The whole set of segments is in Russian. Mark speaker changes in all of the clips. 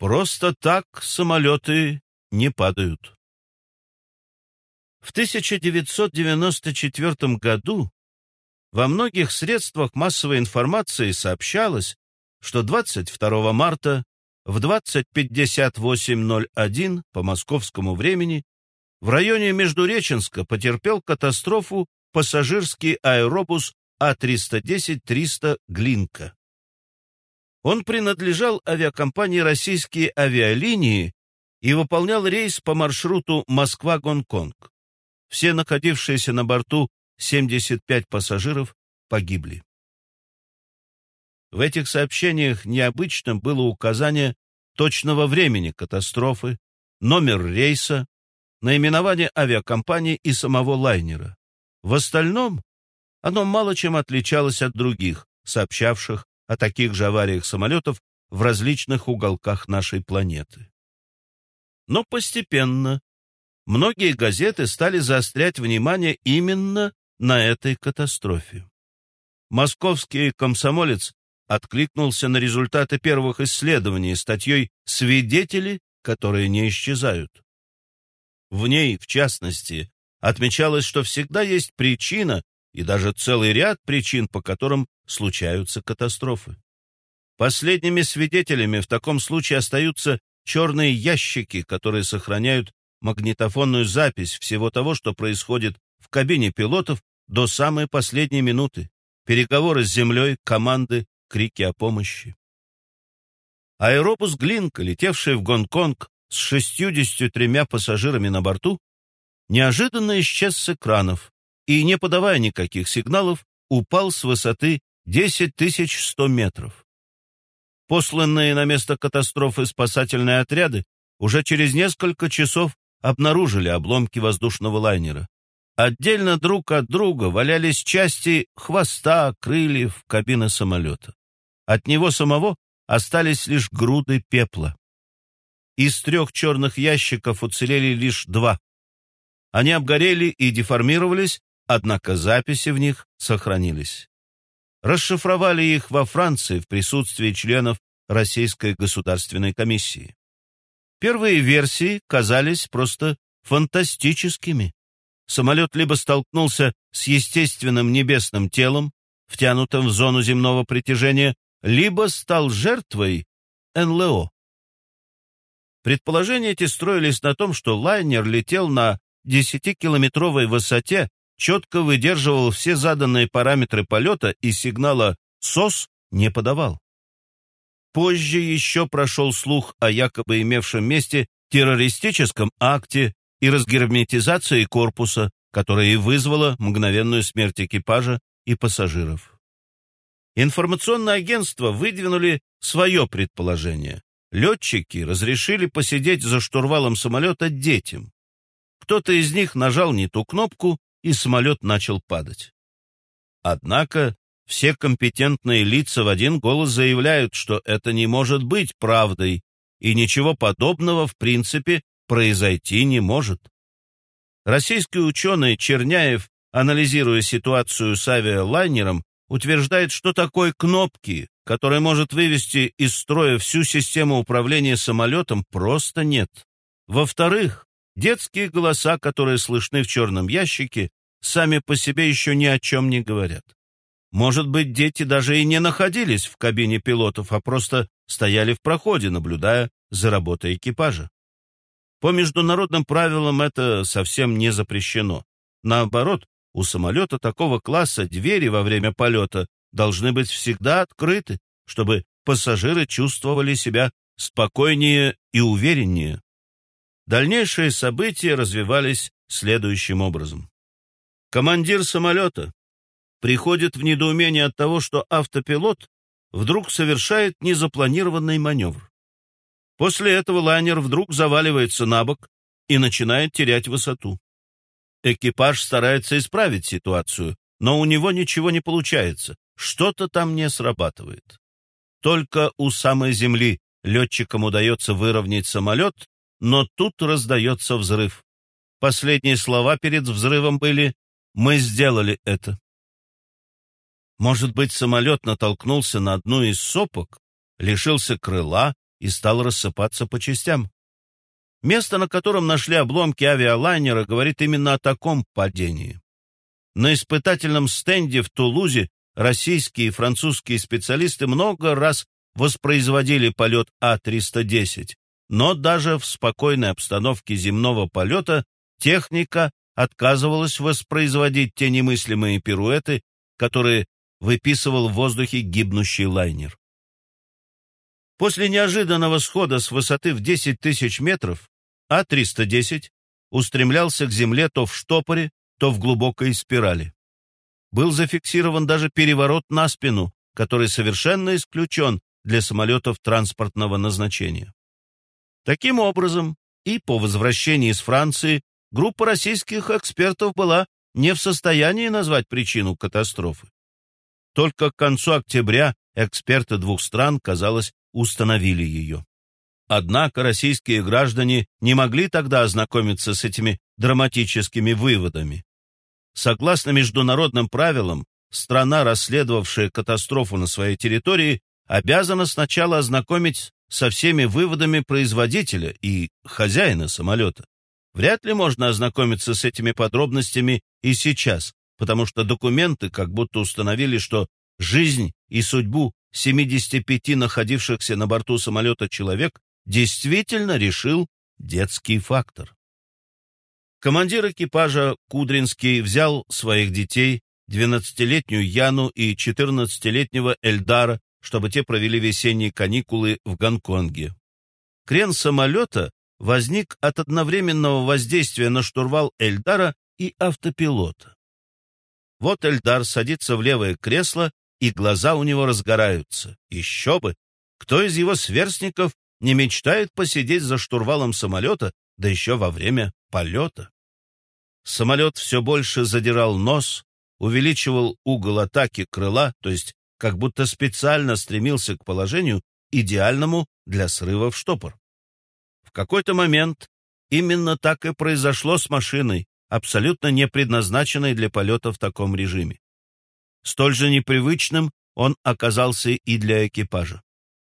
Speaker 1: Просто так самолеты не падают. В 1994 году во многих средствах массовой информации сообщалось, что 22 марта в 20.58.01 по московскому времени в районе Междуреченска потерпел катастрофу пассажирский аэробус А310-300 «Глинка». Он принадлежал авиакомпании «Российские авиалинии» и выполнял рейс по маршруту Москва-Гонконг. Все находившиеся на борту 75 пассажиров погибли. В этих сообщениях необычным было указание точного времени катастрофы, номер рейса, наименование авиакомпании и самого лайнера. В остальном оно мало чем отличалось от других, сообщавших о таких же авариях самолетов в различных уголках нашей планеты. Но постепенно многие газеты стали заострять внимание именно на этой катастрофе. Московский комсомолец откликнулся на результаты первых исследований статьей «Свидетели, которые не исчезают». В ней, в частности, отмечалось, что всегда есть причина и даже целый ряд причин, по которым случаются катастрофы. Последними свидетелями в таком случае остаются черные ящики, которые сохраняют магнитофонную запись всего того, что происходит в кабине пилотов до самой последней минуты, переговоры с землей, команды, крики о помощи. Аэробус «Глинка», летевший в Гонконг с 63 пассажирами на борту, неожиданно исчез с экранов и, не подавая никаких сигналов, упал с высоты 10 100 метров. Посланные на место катастрофы спасательные отряды уже через несколько часов обнаружили обломки воздушного лайнера. Отдельно друг от друга валялись части хвоста, крыльев, кабины самолета. От него самого остались лишь груды пепла. Из трех черных ящиков уцелели лишь два. Они обгорели и деформировались, однако записи в них сохранились расшифровали их во Франции в присутствии членов Российской государственной комиссии. Первые версии казались просто фантастическими. Самолет либо столкнулся с естественным небесным телом, втянутым в зону земного притяжения, либо стал жертвой НЛО. Предположения эти строились на том, что лайнер летел на 10-километровой высоте четко выдерживал все заданные параметры полета и сигнала СОС не подавал. Позже еще прошел слух о якобы имевшем месте террористическом акте и разгерметизации корпуса, которая и вызвала мгновенную смерть экипажа и пассажиров. Информационное агентство выдвинули свое предположение. Летчики разрешили посидеть за штурвалом самолета детям. Кто-то из них нажал не ту кнопку, и самолет начал падать. Однако все компетентные лица в один голос заявляют, что это не может быть правдой, и ничего подобного в принципе произойти не может. Российский ученый Черняев, анализируя ситуацию с авиалайнером, утверждает, что такой кнопки, которая может вывести из строя всю систему управления самолетом, просто нет. Во-вторых, Детские голоса, которые слышны в черном ящике, сами по себе еще ни о чем не говорят. Может быть, дети даже и не находились в кабине пилотов, а просто стояли в проходе, наблюдая за работой экипажа. По международным правилам это совсем не запрещено. Наоборот, у самолета такого класса двери во время полета должны быть всегда открыты, чтобы пассажиры чувствовали себя спокойнее и увереннее. Дальнейшие события развивались следующим образом. Командир самолета приходит в недоумение от того, что автопилот вдруг совершает незапланированный маневр. После этого лайнер вдруг заваливается на бок и начинает терять высоту. Экипаж старается исправить ситуацию, но у него ничего не получается, что-то там не срабатывает. Только у самой земли летчикам удается выровнять самолет но тут раздается взрыв. Последние слова перед взрывом были «Мы сделали это». Может быть, самолет натолкнулся на одну из сопок, лишился крыла и стал рассыпаться по частям. Место, на котором нашли обломки авиалайнера, говорит именно о таком падении. На испытательном стенде в Тулузе российские и французские специалисты много раз воспроизводили полет А-310, но даже в спокойной обстановке земного полета техника отказывалась воспроизводить те немыслимые пируэты, которые выписывал в воздухе гибнущий лайнер. После неожиданного схода с высоты в 10 тысяч метров А-310 устремлялся к земле то в штопоре, то в глубокой спирали. Был зафиксирован даже переворот на спину, который совершенно исключен для самолетов транспортного назначения. Таким образом, и по возвращении из Франции группа российских экспертов была не в состоянии назвать причину катастрофы. Только к концу октября эксперты двух стран, казалось, установили ее. Однако российские граждане не могли тогда ознакомиться с этими драматическими выводами. Согласно международным правилам, страна, расследовавшая катастрофу на своей территории, обязана сначала ознакомить со всеми выводами производителя и хозяина самолета. Вряд ли можно ознакомиться с этими подробностями и сейчас, потому что документы как будто установили, что жизнь и судьбу 75 находившихся на борту самолета человек действительно решил детский фактор. Командир экипажа Кудринский взял своих детей, 12-летнюю Яну и 14-летнего Эльдара, чтобы те провели весенние каникулы в Гонконге. Крен самолета возник от одновременного воздействия на штурвал Эльдара и автопилота. Вот Эльдар садится в левое кресло и глаза у него разгораются. Еще бы! Кто из его сверстников не мечтает посидеть за штурвалом самолета, да еще во время полета? Самолет все больше задирал нос, увеличивал угол атаки крыла, то есть как будто специально стремился к положению, идеальному для срыва в штопор. В какой-то момент именно так и произошло с машиной, абсолютно не предназначенной для полета в таком режиме. Столь же непривычным он оказался и для экипажа.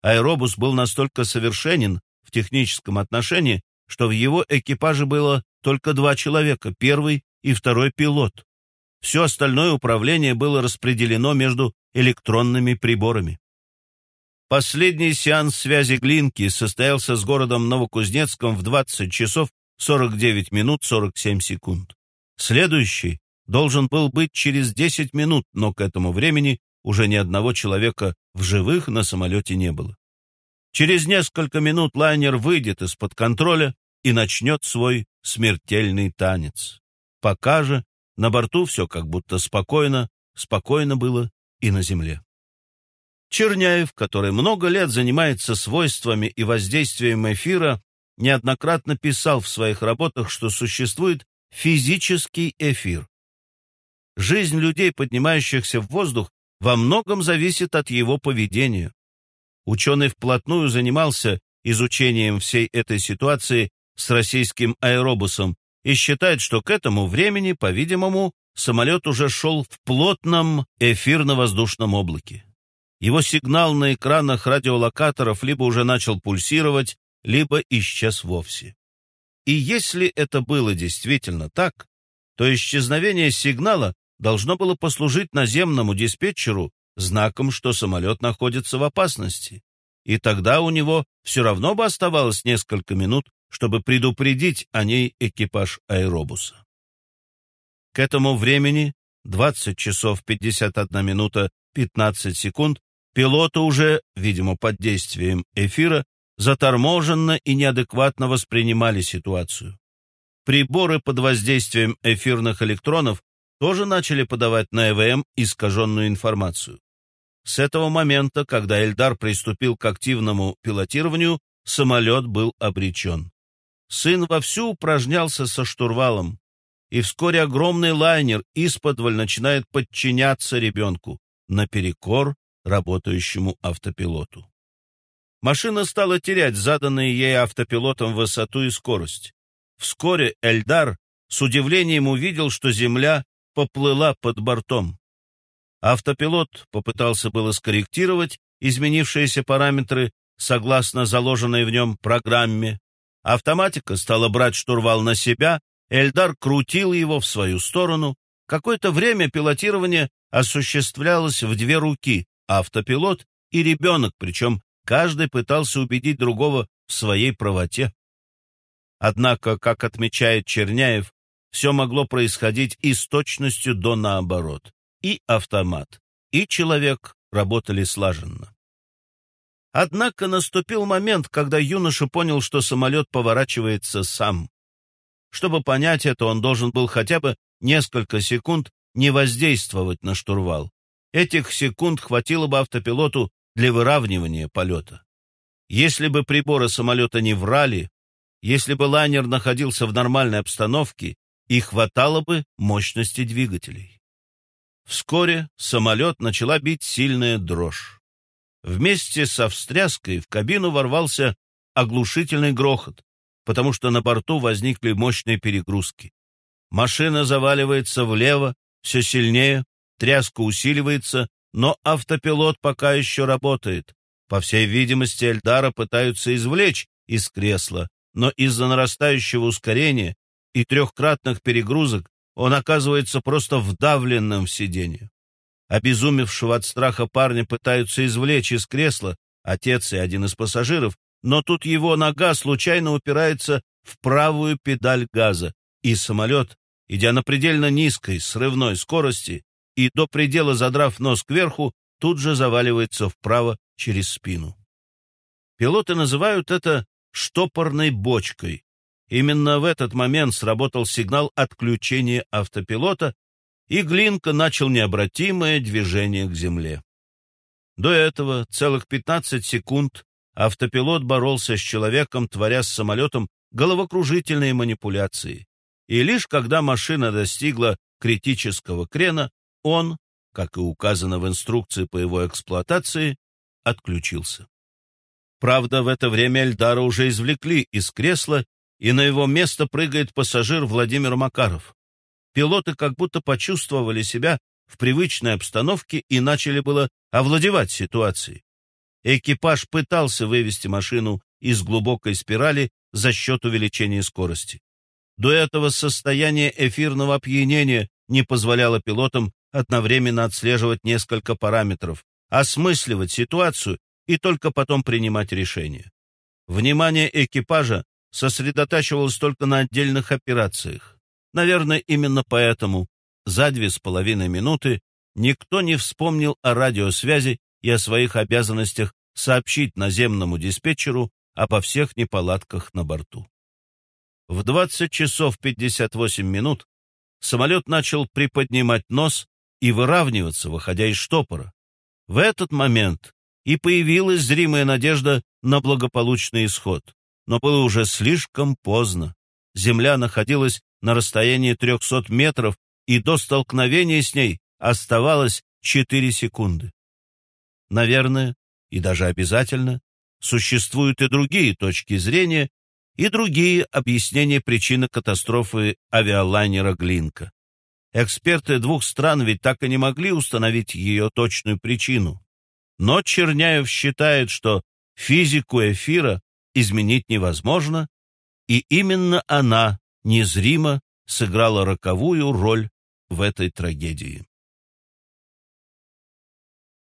Speaker 1: Аэробус был настолько совершенен в техническом отношении, что в его экипаже было только два человека, первый и второй пилот. Все остальное управление было распределено между электронными приборами. Последний сеанс связи Глинки состоялся с городом Новокузнецком в 20 часов 49 минут 47 секунд. Следующий должен был быть через 10 минут, но к этому времени уже ни одного человека в живых на самолете не было. Через несколько минут лайнер выйдет из-под контроля и начнет свой смертельный танец. Пока же на борту все как будто спокойно, спокойно было и на земле. Черняев, который много лет занимается свойствами и воздействием эфира, неоднократно писал в своих работах, что существует физический эфир, Жизнь людей, поднимающихся в воздух, во многом зависит от его поведения. Ученый вплотную занимался изучением всей этой ситуации с российским аэробусом и считает, что к этому времени, по-видимому, самолет уже шел в плотном эфирно-воздушном облаке. Его сигнал на экранах радиолокаторов либо уже начал пульсировать, либо исчез вовсе. И если это было действительно так, то исчезновение сигнала должно было послужить наземному диспетчеру знаком, что самолет находится в опасности. И тогда у него все равно бы оставалось несколько минут, чтобы предупредить о ней экипаж аэробуса. К этому времени, 20 часов 51 минута 15 секунд, пилоты уже, видимо, под действием эфира, заторможенно и неадекватно воспринимали ситуацию. Приборы под воздействием эфирных электронов тоже начали подавать на ЭВМ искаженную информацию. С этого момента, когда Эльдар приступил к активному пилотированию, самолет был обречен. Сын вовсю упражнялся со штурвалом, и вскоре огромный лайнер исподволь начинает подчиняться ребенку, наперекор работающему автопилоту. Машина стала терять заданные ей автопилотом высоту и скорость. Вскоре Эльдар с удивлением увидел, что Земля поплыла под бортом. Автопилот попытался было скорректировать изменившиеся параметры, согласно заложенной в нем программе. Автоматика стала брать штурвал на себя, Эльдар крутил его в свою сторону. Какое-то время пилотирование осуществлялось в две руки, автопилот и ребенок, причем каждый пытался убедить другого в своей правоте. Однако, как отмечает Черняев, все могло происходить и с точностью до наоборот. И автомат, и человек работали слаженно. Однако наступил момент, когда юноша понял, что самолет поворачивается сам. Чтобы понять это, он должен был хотя бы несколько секунд не воздействовать на штурвал. Этих секунд хватило бы автопилоту для выравнивания полета. Если бы приборы самолета не врали, если бы лайнер находился в нормальной обстановке, и хватало бы мощности двигателей. Вскоре самолет начала бить сильная дрожь. Вместе со встряской в кабину ворвался оглушительный грохот, потому что на борту возникли мощные перегрузки. Машина заваливается влево, все сильнее, тряска усиливается, но автопилот пока еще работает. По всей видимости, Эльдара пытаются извлечь из кресла, но из-за нарастающего ускорения и трехкратных перегрузок он оказывается просто вдавленным в сиденье. Обезумевшего от страха парня пытаются извлечь из кресла отец и один из пассажиров, но тут его нога случайно упирается в правую педаль газа, и самолет, идя на предельно низкой срывной скорости и до предела задрав нос кверху, тут же заваливается вправо через спину. Пилоты называют это штопорной бочкой. Именно в этот момент сработал сигнал отключения автопилота, и Глинка начал необратимое движение к земле. До этого целых 15 секунд автопилот боролся с человеком, творя с самолетом головокружительные манипуляции. И лишь когда машина достигла критического крена, он, как и указано в инструкции по его эксплуатации, отключился. Правда, в это время Эльдара уже извлекли из кресла, и на его место прыгает пассажир Владимир Макаров. Пилоты как будто почувствовали себя в привычной обстановке и начали было овладевать ситуацией. Экипаж пытался вывести машину из глубокой спирали за счет увеличения скорости. До этого состояние эфирного опьянения не позволяло пилотам одновременно отслеживать несколько параметров, осмысливать ситуацию и только потом принимать решения. Внимание экипажа сосредотачивалось только на отдельных операциях. Наверное, именно поэтому за две с половиной минуты никто не вспомнил о радиосвязи и о своих обязанностях сообщить наземному диспетчеру обо всех неполадках на борту. В 20 часов 58 минут самолет начал приподнимать нос и выравниваться, выходя из штопора. В этот момент и появилась зримая надежда на благополучный исход. Но было уже слишком поздно. Земля находилась на расстоянии 300 метров, и до столкновения с ней оставалось 4 секунды. Наверное, и даже обязательно, существуют и другие точки зрения, и другие объяснения причины катастрофы авиалайнера «Глинка». Эксперты двух стран ведь так и не могли установить ее точную причину. Но Черняев считает, что физику эфира изменить невозможно, и именно она незримо сыграла роковую роль в этой трагедии.